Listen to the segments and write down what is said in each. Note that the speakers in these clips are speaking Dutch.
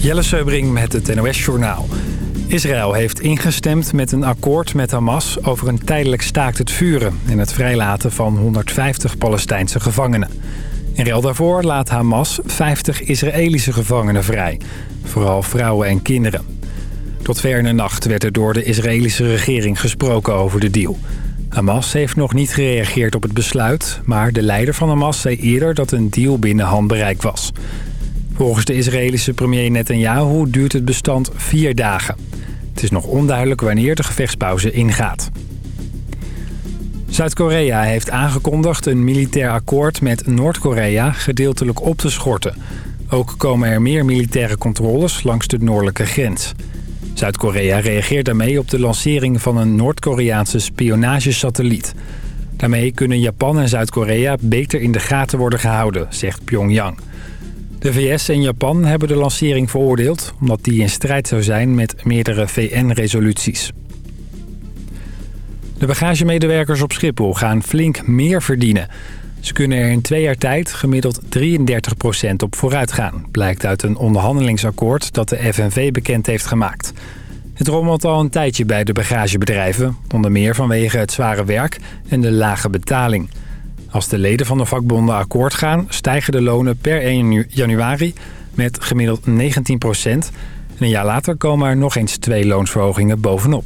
Jelle Seubring met het NOS Journaal. Israël heeft ingestemd met een akkoord met Hamas over een tijdelijk staakt het vuren... en het vrijlaten van 150 Palestijnse gevangenen. In ruil daarvoor laat Hamas 50 Israëlische gevangenen vrij. Vooral vrouwen en kinderen. Tot ver in de nacht werd er door de Israëlische regering gesproken over de deal. Hamas heeft nog niet gereageerd op het besluit... maar de leider van Hamas zei eerder dat een deal binnen handbereik was... Volgens de Israëlische premier Netanyahu duurt het bestand vier dagen. Het is nog onduidelijk wanneer de gevechtspauze ingaat. Zuid-Korea heeft aangekondigd een militair akkoord met Noord-Korea gedeeltelijk op te schorten. Ook komen er meer militaire controles langs de noordelijke grens. Zuid-Korea reageert daarmee op de lancering van een Noord-Koreaanse spionagesatelliet. Daarmee kunnen Japan en Zuid-Korea beter in de gaten worden gehouden, zegt Pyongyang. De VS en Japan hebben de lancering veroordeeld... omdat die in strijd zou zijn met meerdere VN-resoluties. De bagagemedewerkers op Schiphol gaan flink meer verdienen. Ze kunnen er in twee jaar tijd gemiddeld 33% op vooruit gaan... blijkt uit een onderhandelingsakkoord dat de FNV bekend heeft gemaakt. Het rommelt al een tijdje bij de bagagebedrijven... onder meer vanwege het zware werk en de lage betaling... Als de leden van de vakbonden akkoord gaan... stijgen de lonen per 1 januari met gemiddeld 19 procent. En een jaar later komen er nog eens twee loonsverhogingen bovenop.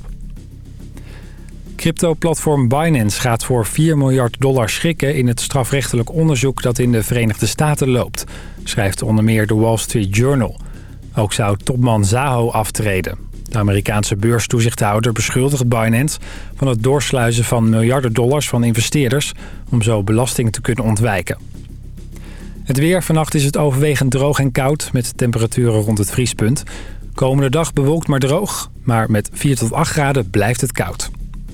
Crypto-platform Binance gaat voor 4 miljard dollar schrikken... in het strafrechtelijk onderzoek dat in de Verenigde Staten loopt... schrijft onder meer de Wall Street Journal. Ook zou topman Zaho aftreden. De Amerikaanse beurstoezichthouder beschuldigt Binance van het doorsluizen van miljarden dollars van investeerders... om zo belasting te kunnen ontwijken. Het weer. Vannacht is het overwegend droog en koud met temperaturen rond het vriespunt. Komende dag bewolkt maar droog, maar met 4 tot 8 graden blijft het koud.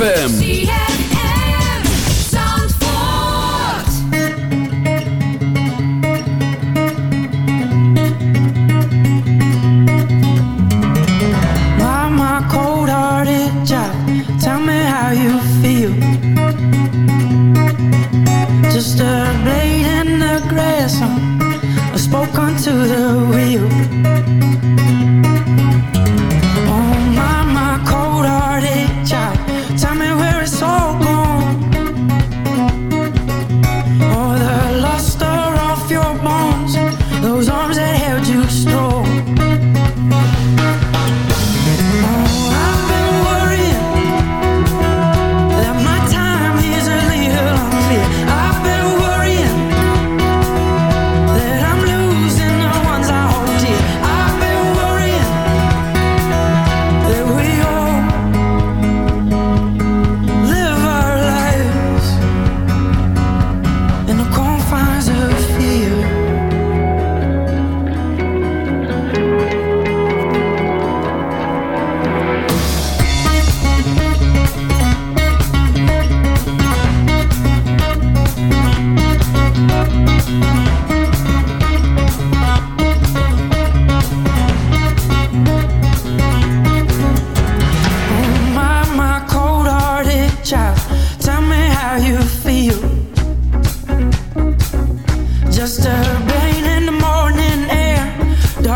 ZFM.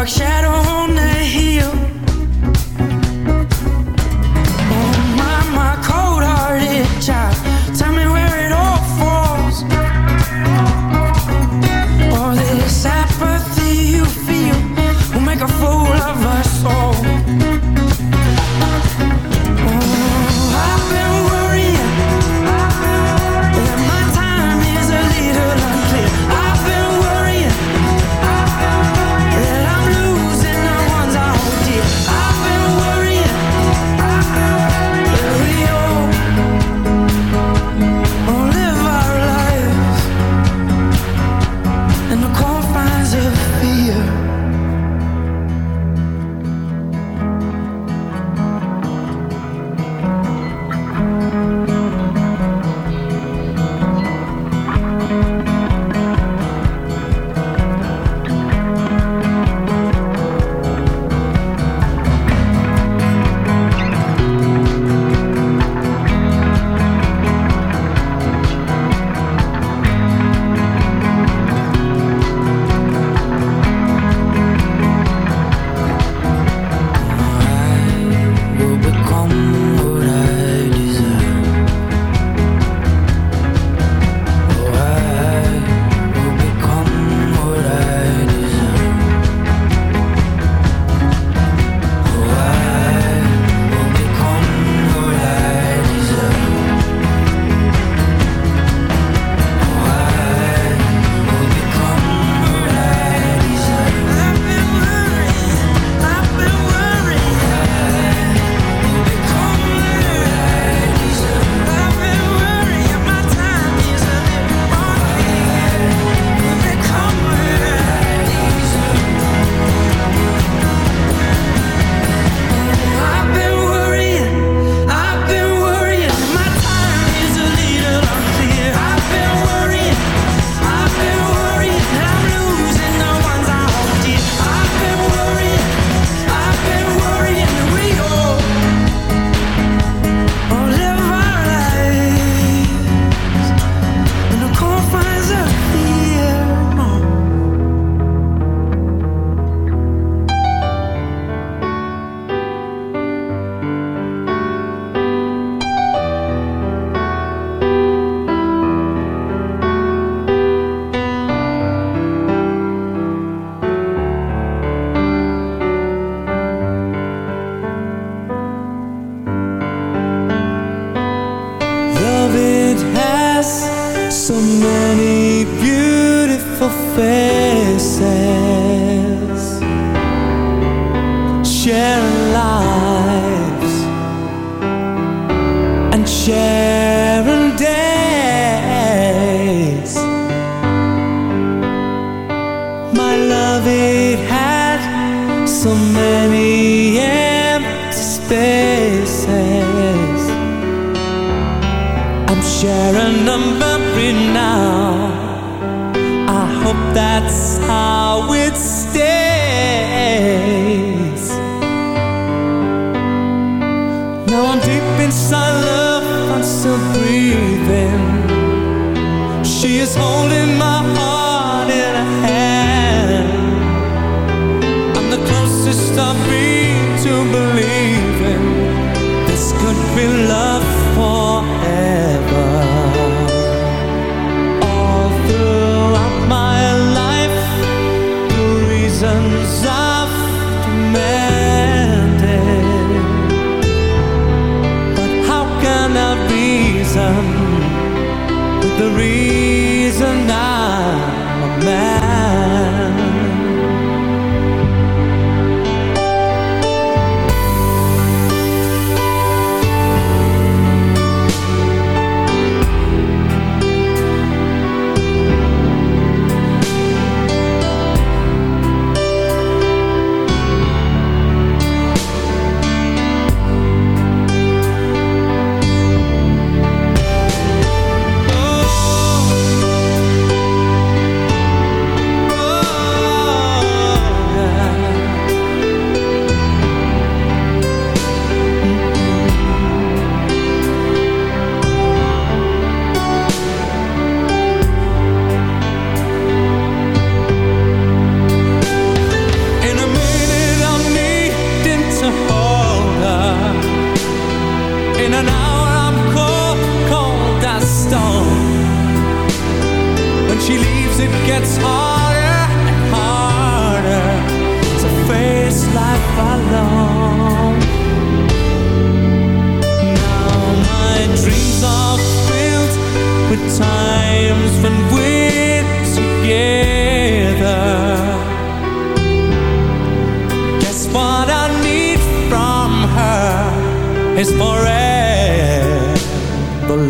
dark shadow. Could be love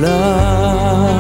love.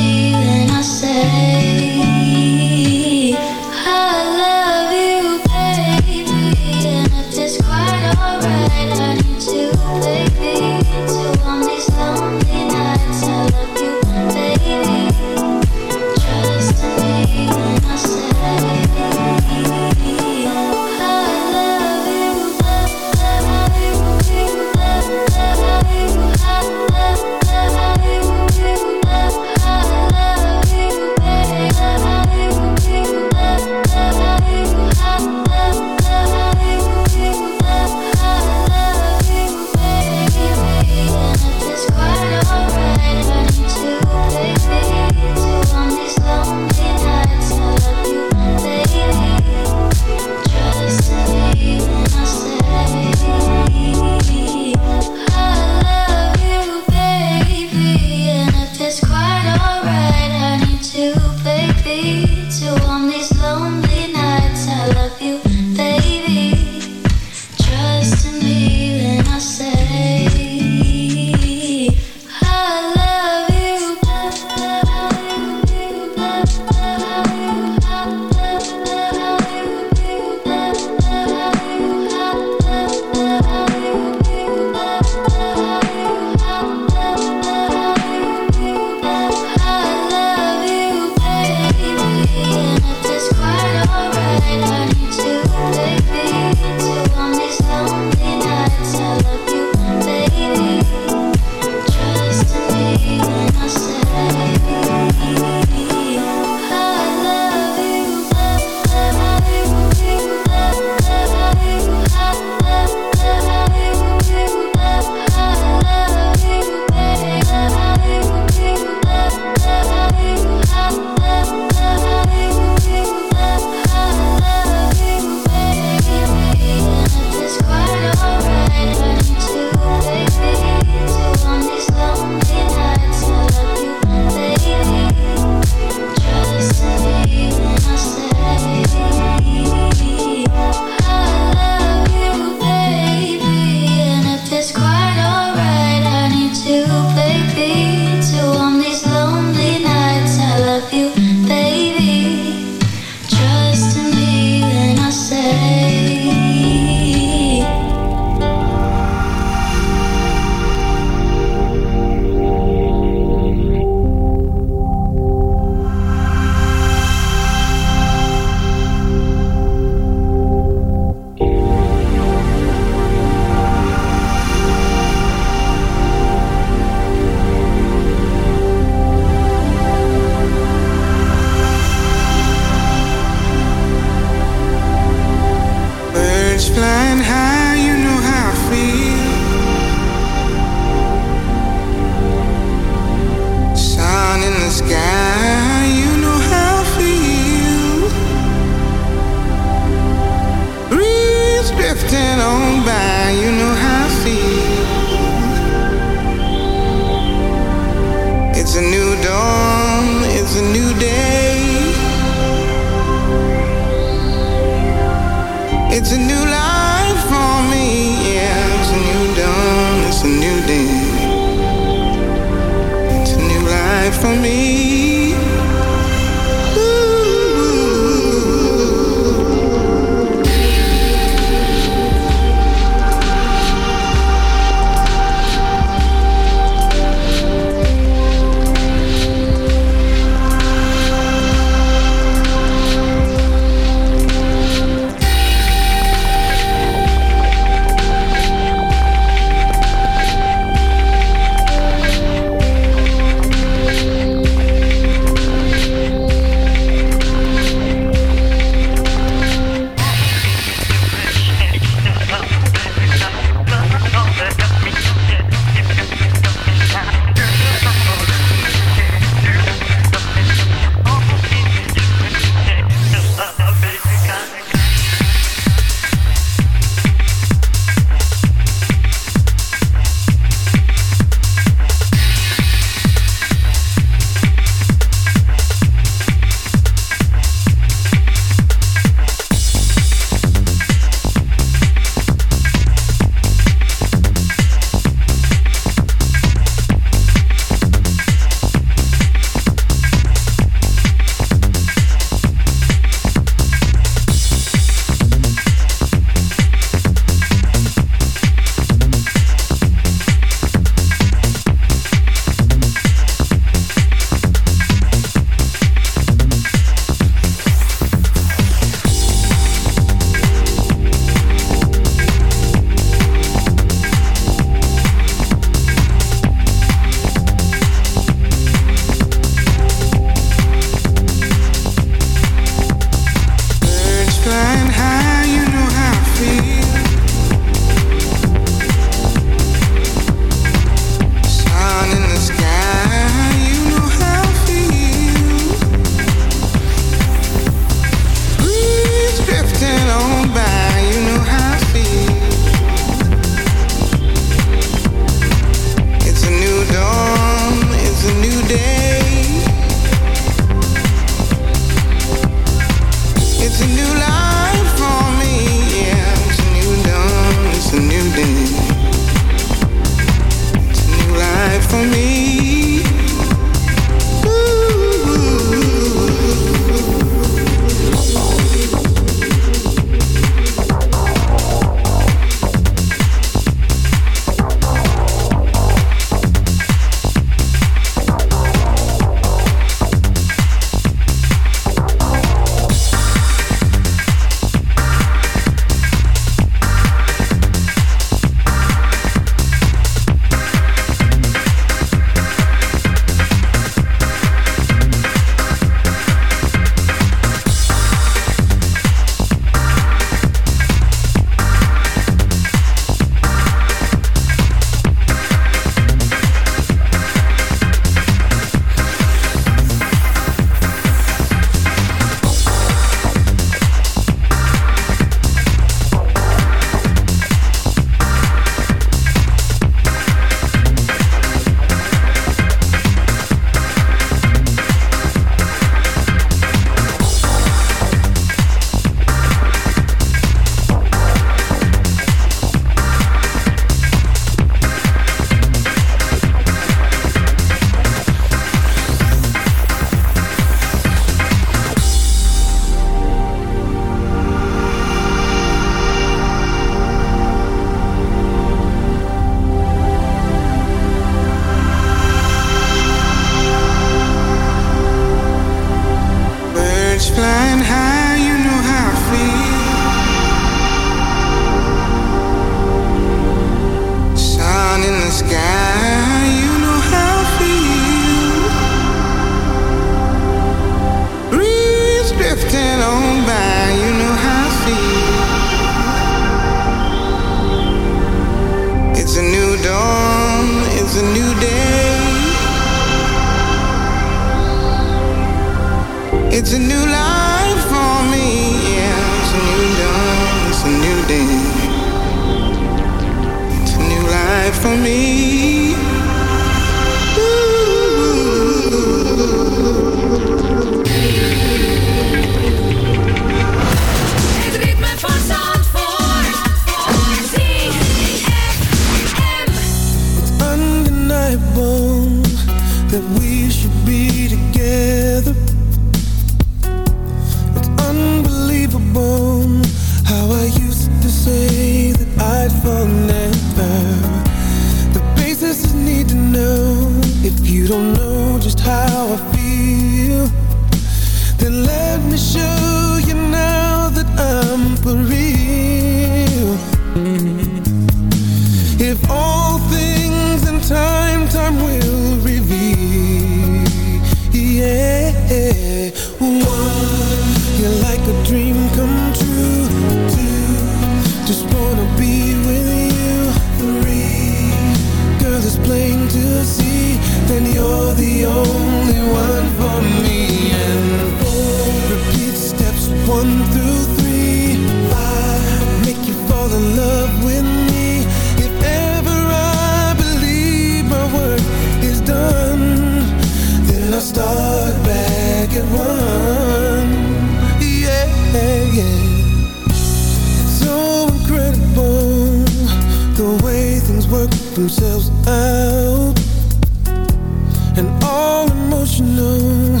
all emotional.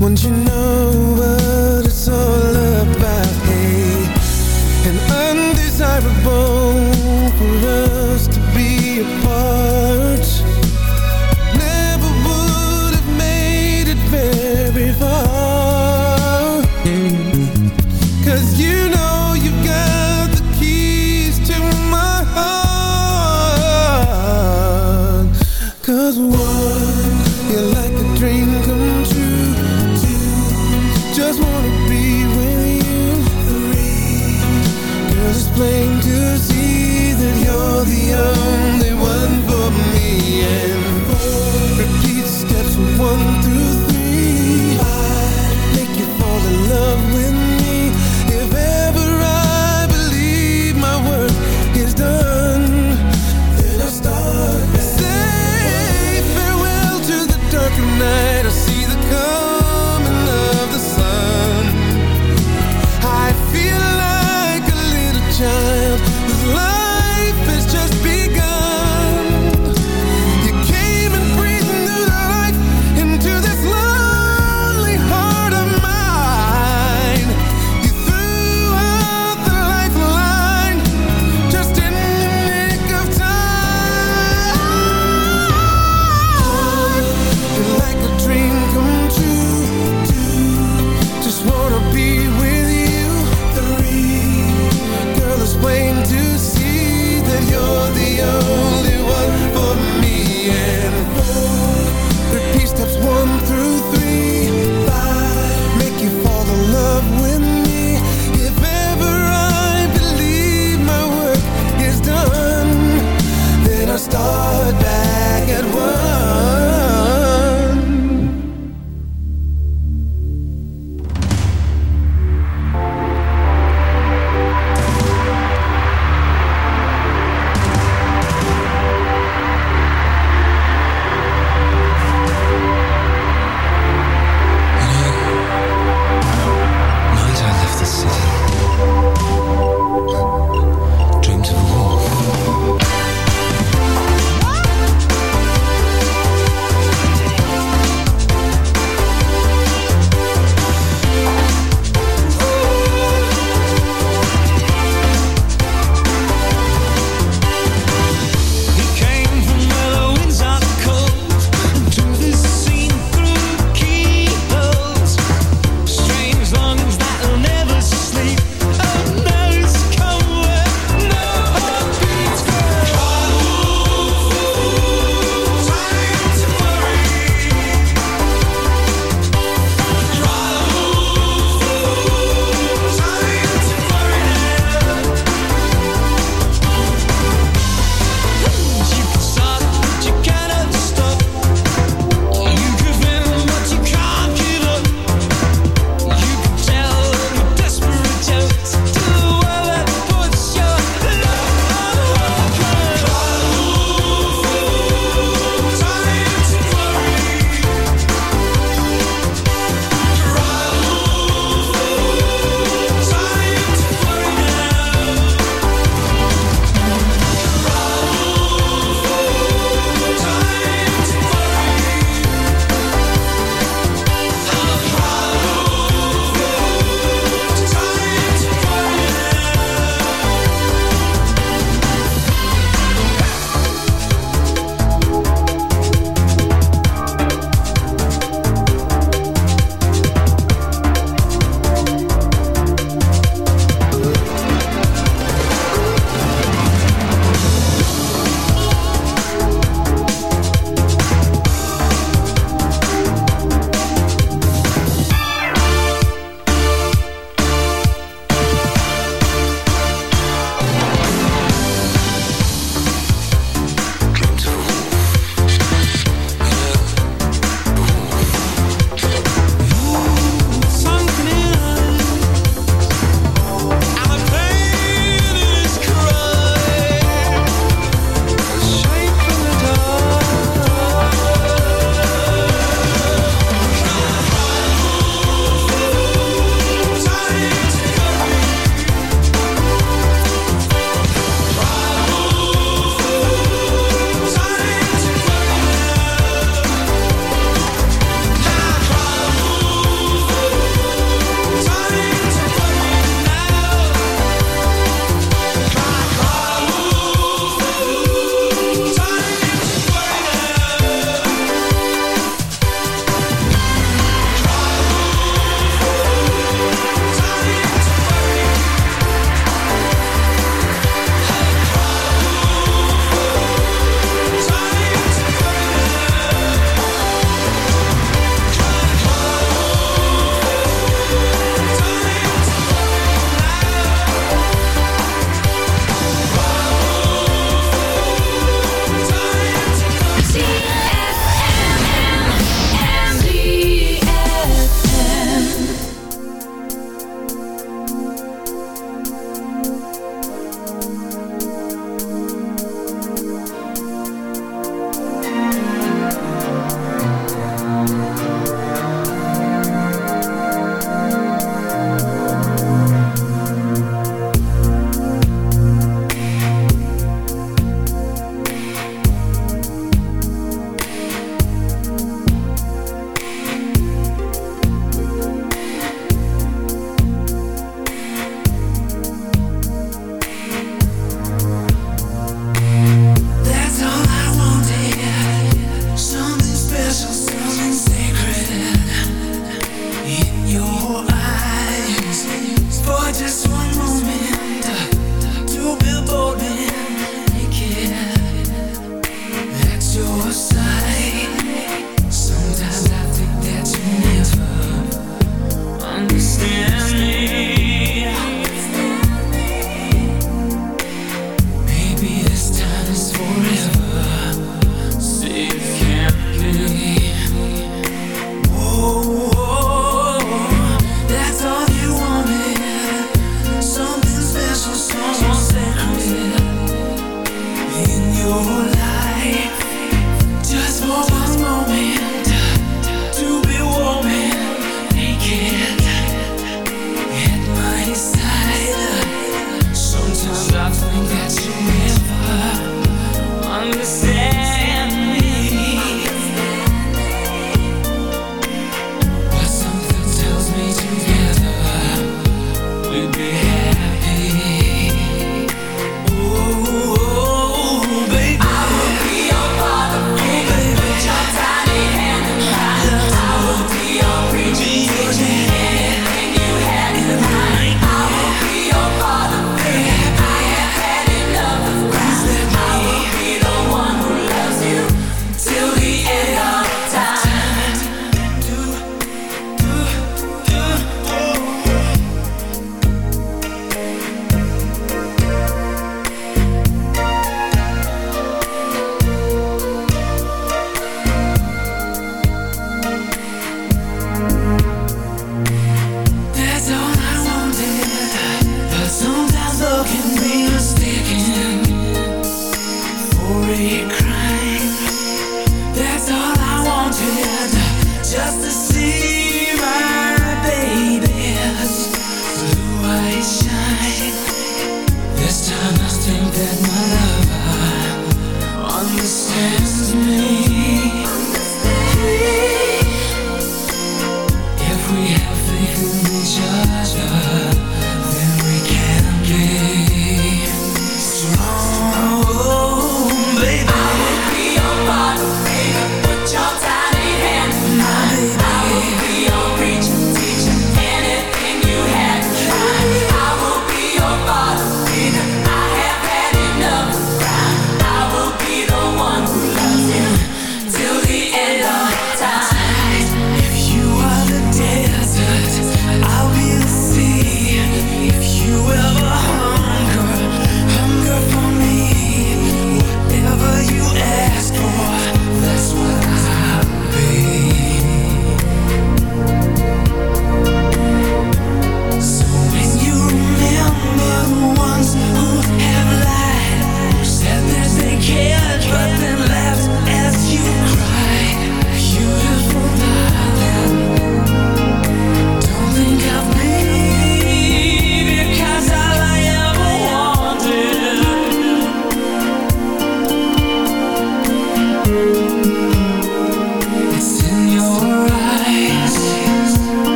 Once you know what it's all about? Hey, and undesirable for us to be apart